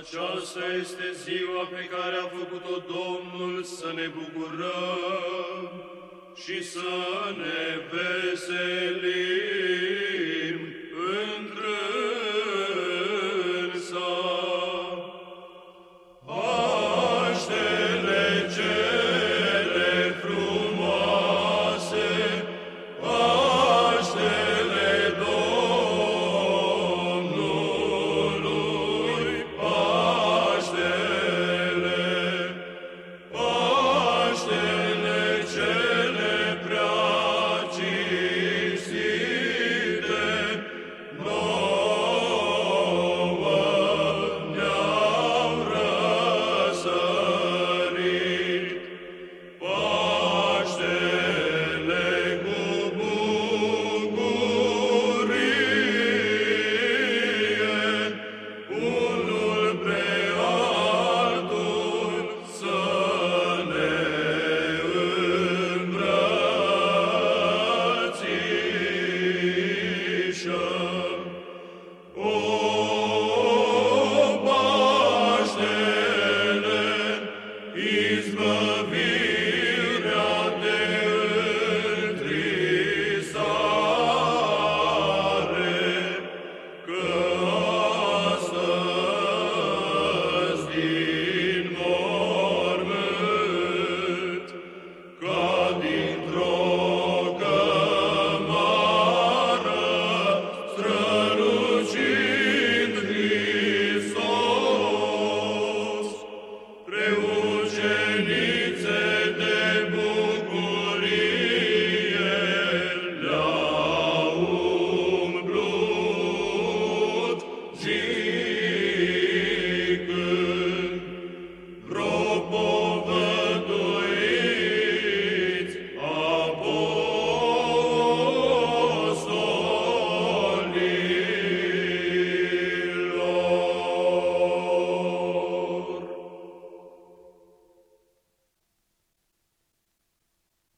Aceasta este ziua pe care a făcut-o Domnul să ne bucurăm și să ne veselim.